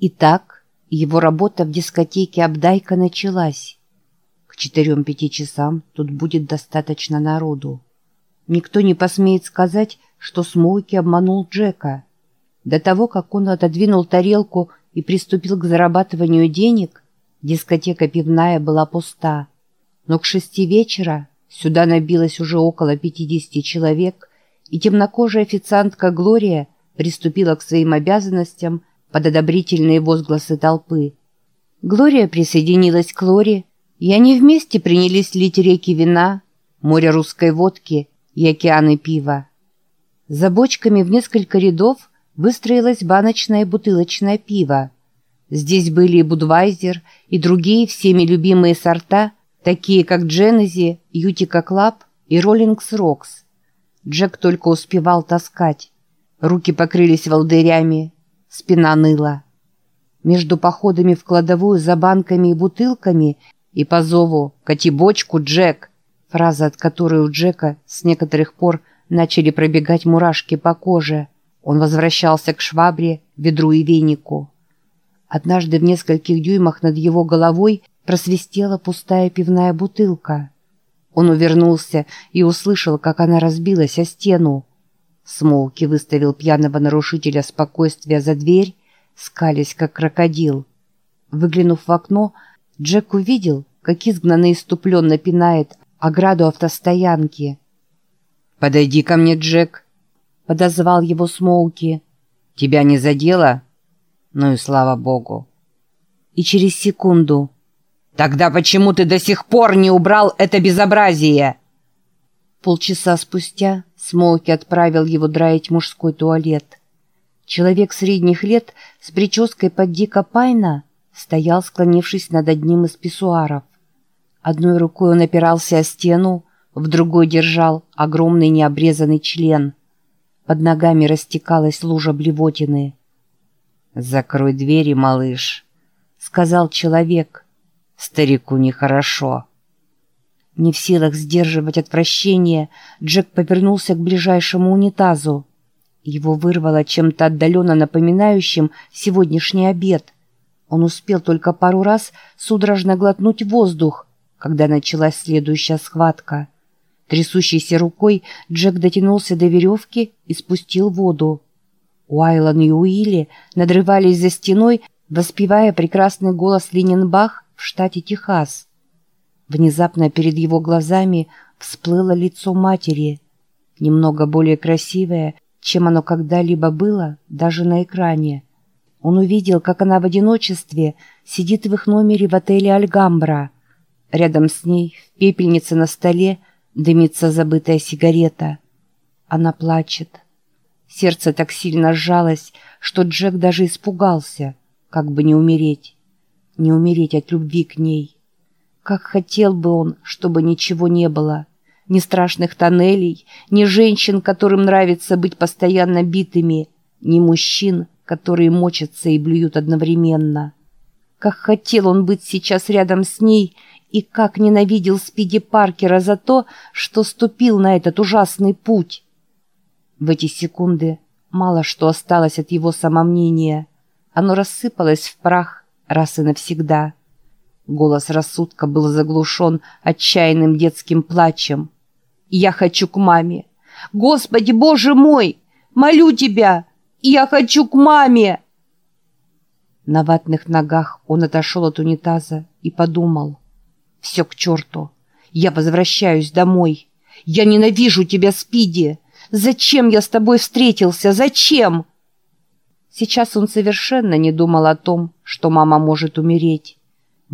Итак, его работа в дискотеке «Абдайка» началась. К четырем-пяти часам тут будет достаточно народу. Никто не посмеет сказать, что Смоуки обманул Джека. До того, как он отодвинул тарелку и приступил к зарабатыванию денег, дискотека пивная была пуста. Но к шести вечера сюда набилось уже около пятидесяти человек, и темнокожая официантка Глория приступила к своим обязанностям под одобрительные возгласы толпы. Глория присоединилась к Лоре, и они вместе принялись лить реки вина, море русской водки и океаны пива. За бочками в несколько рядов выстроилось баночное и бутылочное пиво. Здесь были и Budweiser, и другие всеми любимые сорта, такие как Genesee, Utica Club и Rollings Rocks. Джек только успевал таскать. Руки покрылись волдырями, спина ныла. Между походами в кладовую за банками и бутылками и по зову «Кати бочку, Джек!» фраза, от которой у Джека с некоторых пор начали пробегать мурашки по коже. Он возвращался к швабре, ведру и венику. Однажды в нескольких дюймах над его головой просвистела пустая пивная бутылка. Он увернулся и услышал, как она разбилась о стену. Смолки выставил пьяного нарушителя спокойствия за дверь, скались, как крокодил. Выглянув в окно, Джек увидел, как изгнанный иступленно пинает ограду автостоянки. «Подойди ко мне, Джек», — подозвал его Смоуки. «Тебя не задело?» «Ну и слава богу». И через секунду. «Тогда почему ты до сих пор не убрал это безобразие?» Полчаса спустя Смоуки отправил его драить мужской туалет. Человек средних лет с прической под Дика Пайна — стоял, склонившись над одним из писсуаров. Одной рукой он опирался о стену, в другой держал огромный необрезанный член. Под ногами растекалась лужа блевотины. «Закрой двери, малыш», — сказал человек. «Старику нехорошо». Не в силах сдерживать отвращение, Джек повернулся к ближайшему унитазу. Его вырвало чем-то отдаленно напоминающим сегодняшний обед. Он успел только пару раз судорожно глотнуть воздух, когда началась следующая схватка. Трясущейся рукой Джек дотянулся до веревки и спустил воду. Уайлан и Уилли надрывались за стеной, воспевая прекрасный голос Ленинбах в штате Техас. Внезапно перед его глазами всплыло лицо матери, немного более красивое, чем оно когда-либо было, даже на экране. Он увидел, как она в одиночестве сидит в их номере в отеле «Альгамбра». Рядом с ней, в пепельнице на столе, дымится забытая сигарета. Она плачет. Сердце так сильно сжалось, что Джек даже испугался, как бы не умереть. Не умереть от любви к ней. Как хотел бы он, чтобы ничего не было. Ни страшных тоннелей, ни женщин, которым нравится быть постоянно битыми, ни мужчин, которые мочатся и блюют одновременно. Как хотел он быть сейчас рядом с ней и как ненавидел Спиди Паркера за то, что ступил на этот ужасный путь. В эти секунды мало что осталось от его самомнения. Оно рассыпалось в прах раз и навсегда. Голос рассудка был заглушен отчаянным детским плачем. «Я хочу к маме! Господи, Боже мой! Молю тебя!» Я хочу к маме!» На ватных ногах он отошел от унитаза и подумал. «Все к черту! Я возвращаюсь домой! Я ненавижу тебя, Спиди! Зачем я с тобой встретился? Зачем?» Сейчас он совершенно не думал о том, что мама может умереть.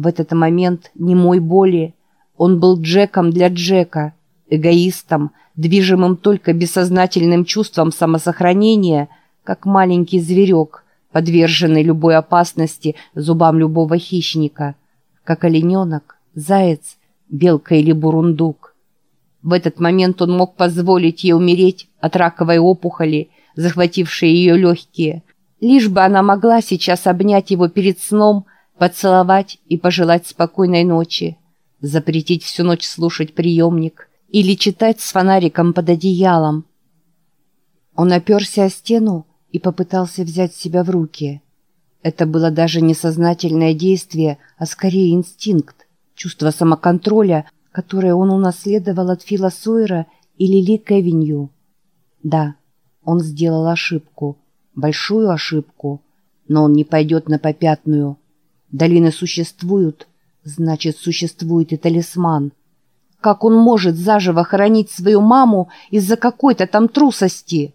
В этот момент не мой боли. Он был Джеком для Джека, эгоистом, движимым только бессознательным чувством самосохранения – как маленький зверек, подверженный любой опасности зубам любого хищника, как олененок, заяц, белка или бурундук. В этот момент он мог позволить ей умереть от раковой опухоли, захватившей ее легкие, лишь бы она могла сейчас обнять его перед сном, поцеловать и пожелать спокойной ночи, запретить всю ночь слушать приемник или читать с фонариком под одеялом. Он оперся о стену, и попытался взять себя в руки. Это было даже не сознательное действие, а скорее инстинкт, чувство самоконтроля, которое он унаследовал от Фила Сойера и Лили Кевинью. Да, он сделал ошибку, большую ошибку, но он не пойдет на попятную. Долины существуют, значит, существует и талисман. Как он может заживо хоронить свою маму из-за какой-то там трусости?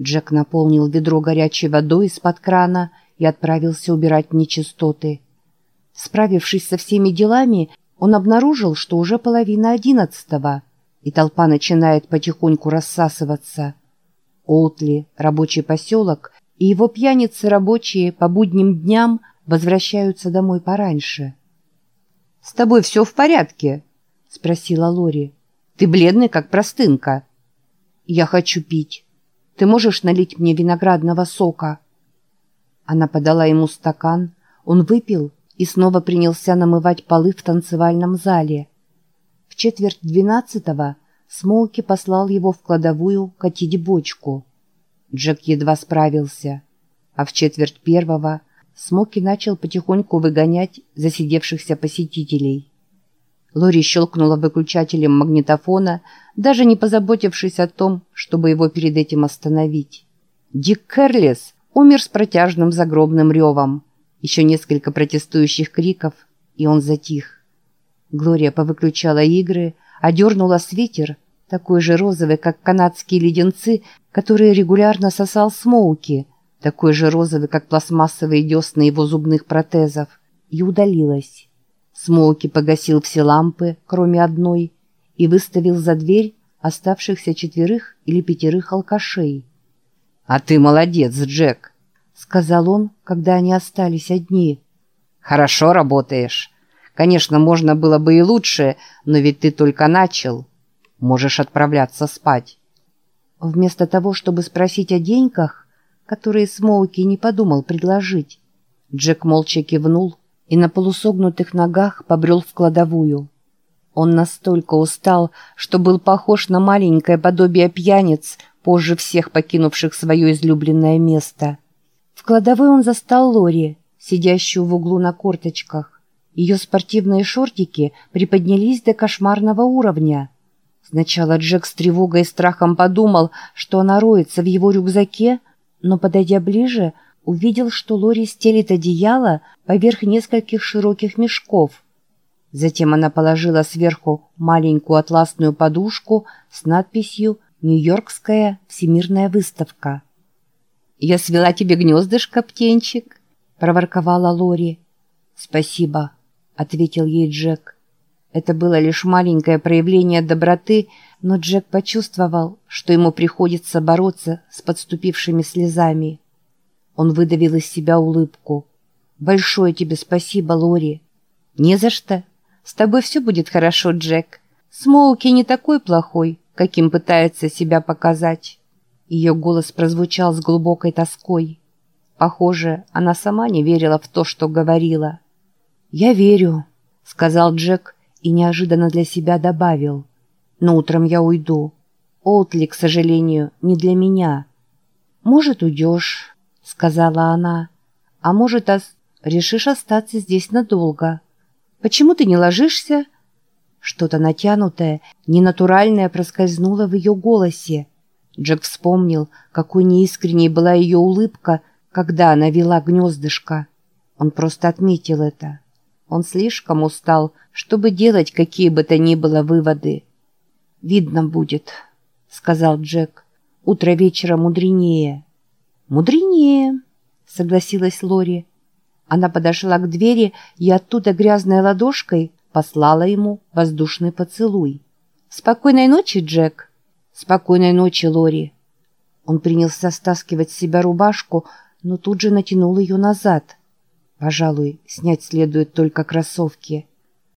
Джек наполнил ведро горячей водой из-под крана и отправился убирать нечистоты. Справившись со всеми делами, он обнаружил, что уже половина одиннадцатого, и толпа начинает потихоньку рассасываться. Олтли, рабочий поселок, и его пьяницы рабочие по будним дням возвращаются домой пораньше. «С тобой все в порядке?» — спросила Лори. «Ты бледный, как простынка». «Я хочу пить. Ты можешь налить мне виноградного сока?» Она подала ему стакан, он выпил и снова принялся намывать полы в танцевальном зале. В четверть двенадцатого Смолки послал его в кладовую катить бочку. Джек едва справился, а в четверть первого Смоки начал потихоньку выгонять засидевшихся посетителей. Лори щелкнула выключателем магнитофона, даже не позаботившись о том, чтобы его перед этим остановить. Дик Кэрлес умер с протяжным загробным ревом. Еще несколько протестующих криков, и он затих. Глория повыключала игры, одернула свитер, такой же розовый, как канадские леденцы, которые регулярно сосал Смоуки, такой же розовый, как пластмассовые десны его зубных протезов, и удалилась. Смоуки погасил все лампы, кроме одной, и выставил за дверь оставшихся четверых или пятерых алкашей. «А ты молодец, Джек!» сказал он, когда они остались одни. «Хорошо работаешь. Конечно, можно было бы и лучше, но ведь ты только начал. Можешь отправляться спать». Вместо того, чтобы спросить о деньках, которые Смоуки не подумал предложить, Джек молча кивнул и на полусогнутых ногах побрел в кладовую. Он настолько устал, что был похож на маленькое подобие пьяниц, позже всех покинувших свое излюбленное место — в кладовой он застал Лори, сидящую в углу на корточках. Ее спортивные шортики приподнялись до кошмарного уровня. Сначала Джек с тревогой и страхом подумал, что она роется в его рюкзаке, но, подойдя ближе, увидел, что Лори стелит одеяло поверх нескольких широких мешков. Затем она положила сверху маленькую атласную подушку с надписью «Нью-Йоркская всемирная выставка». «Я свела тебе гнездышко, птенчик», — проворковала Лори. «Спасибо», — ответил ей Джек. Это было лишь маленькое проявление доброты, но Джек почувствовал, что ему приходится бороться с подступившими слезами. Он выдавил из себя улыбку. «Большое тебе спасибо, Лори». «Не за что. С тобой все будет хорошо, Джек. Смоуки не такой плохой, каким пытается себя показать». Ее голос прозвучал с глубокой тоской. Похоже, она сама не верила в то, что говорила. «Я верю», — сказал Джек и неожиданно для себя добавил. «Но утром я уйду. Олтли, к сожалению, не для меня». «Может, уйдешь», — сказала она. «А может, ос... решишь остаться здесь надолго. Почему ты не ложишься?» Что-то натянутое, ненатуральное проскользнуло в ее голосе. Джек вспомнил, какой неискренней была ее улыбка, когда она вела гнездышко. Он просто отметил это. Он слишком устал, чтобы делать какие бы то ни было выводы. «Видно будет», — сказал Джек. «Утро вечера мудренее». «Мудренее», — согласилась Лори. Она подошла к двери и оттуда грязной ладошкой послала ему воздушный поцелуй. «Спокойной ночи, Джек!» «Спокойной ночи, Лори!» Он принялся стаскивать с себя рубашку, но тут же натянул ее назад. Пожалуй, снять следует только кроссовки.